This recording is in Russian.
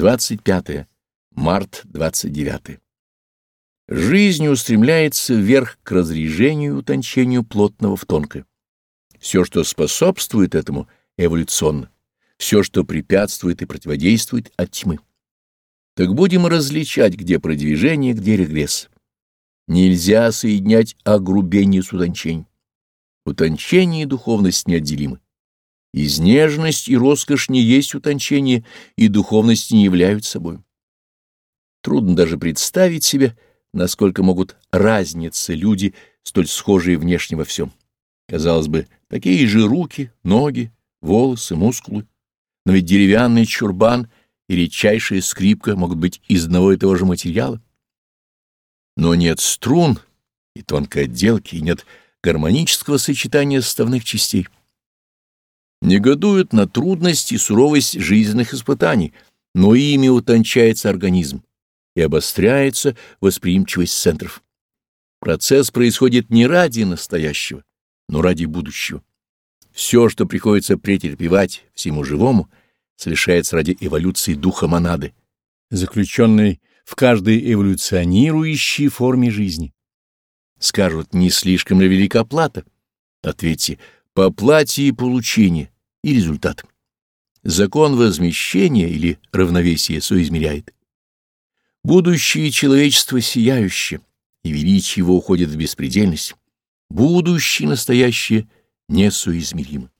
25. Март 29. Жизнь устремляется вверх к разрежению и утончению плотного в тонкое. Все, что способствует этому, эволюционно. Все, что препятствует и противодействует от тьмы. Так будем различать, где продвижение, где регресс. Нельзя соединять огрубение с утончением. Утончение и духовность неотделимы. Изнежность и роскошь не есть утончение, и духовность не являются собой. Трудно даже представить себе, насколько могут разниться люди, столь схожие внешне во всем. Казалось бы, такие же руки, ноги, волосы, мускулы. Но ведь деревянный чурбан и редчайшая скрипка могут быть из одного и того же материала. Но нет струн и тонкой отделки, и нет гармонического сочетания составных частей негодуют на трудность и суровость жизненных испытаний, но ими утончается организм и обостряется восприимчивость центров. Процесс происходит не ради настоящего, но ради будущего. Все, что приходится претерпевать всему живому, совершается ради эволюции духа монады, заключенной в каждой эволюционирующей форме жизни. Скажут, не слишком ли велика плата? Ответьте, по плате и получению и результат. Закон возмещения или равновесия соизмеряет. Будущее человечества сияющее, и величие его уходит в беспредельность. Будущее настоящее несоизмеримо.